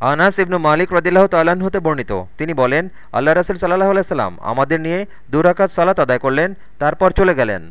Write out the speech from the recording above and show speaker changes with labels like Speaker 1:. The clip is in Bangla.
Speaker 1: আনাস ইবনু মালিক রদিল্লাহ তাল্লাহ্ন হতে বর্ণিত। তিনি বলেন, আল্লাহ রাসুল সাল্লাহ আলাইসাল্লাম আমাদের নিয়ে দুরাকাত সালাত আদায় করলেন, তারপর চলে গেলেন।